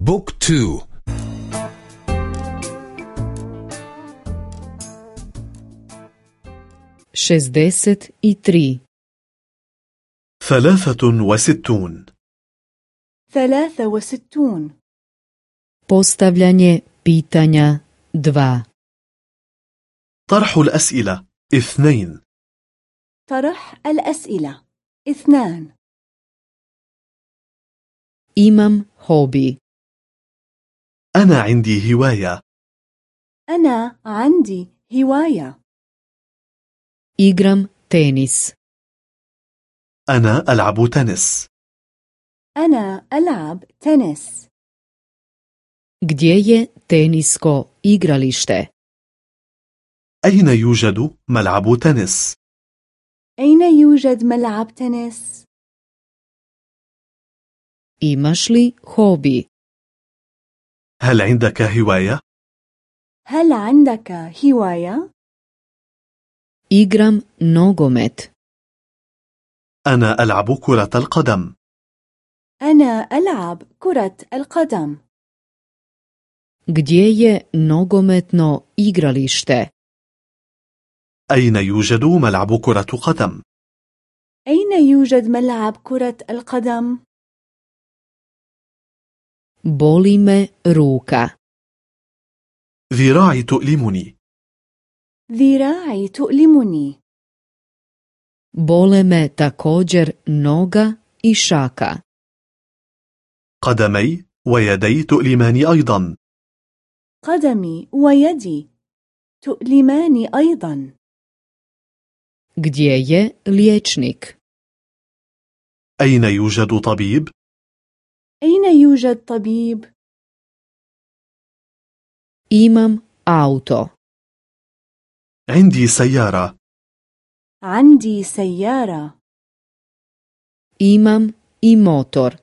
Book two. šezdeset i tri ثلاثة وستون. ثلاثة وستون. Postavljanje pitanja 2 طرح الأسئلة. اثنين. طرح الأسئلة. اثنان. Imam hobi. أنا عندي هواية أنا عندي هواية Igram tenis. أنا ألعب تنس أنا ألعب تنس Gdje je tenisko igralište? أين يوجد ملعب تنس؟ أين يوجد ملعب تنس؟ Li hobi? هل عندك هواية؟ هل عندك هواية؟ Igram nogomet. أنا ألعب كرة القدم أنا ألعب كرة القدم Gdje je nogometno igralište? أين يوجد ملعب كرة قدم؟ أين يوجد ملعب كرة القدم؟ Boli me ruka. ذراعي تؤلمني ذراعي تؤلمني Bole me također noga i šaka. قدمي ويدي تؤلماني أيضا قدمي ويدي تؤلماني أيضا Gdje je liječnik? أين يوجد طبيب؟ أين يوجد طبيب؟ Imam auto. عندي سيارة عندي سيارة Imam i motor.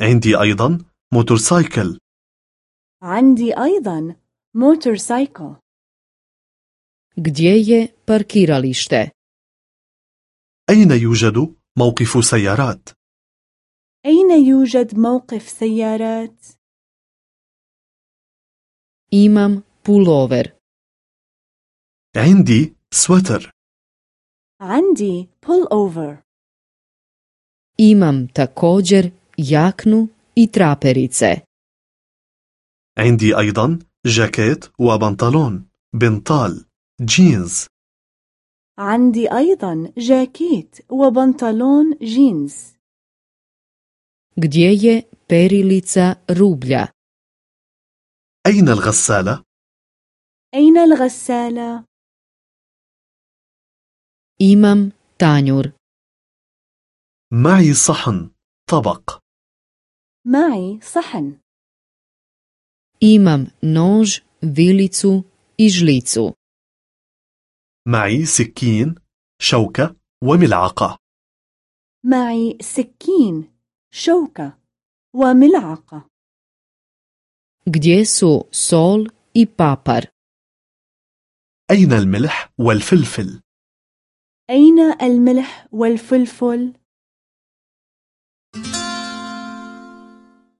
عندي أيضا motorcycle عندي أيضا motorcycle Gdje je parkiralište? أين يوجد موقف سيارات؟ أين يوجد موقف سيارات؟ Imam pulover. عندي سويتر عندي pullover Imam također jaknu i traperice. عندي أيضا جاكيت وبنطلون بنطال جينز عندي أيضا جاكيت وبنطلون جينز Gdje je perilica rublja? أين الغسالة؟ أين الغسالة؟ Imam tanjur. معي صحن طبق معي صحن nož, vilicu i žlicu. معي سكين شوكة وملعقة معي سكين شوكة وملعقة Gdje su sol i papar? أين الملح والفلفل؟ أين الملح والفلفل؟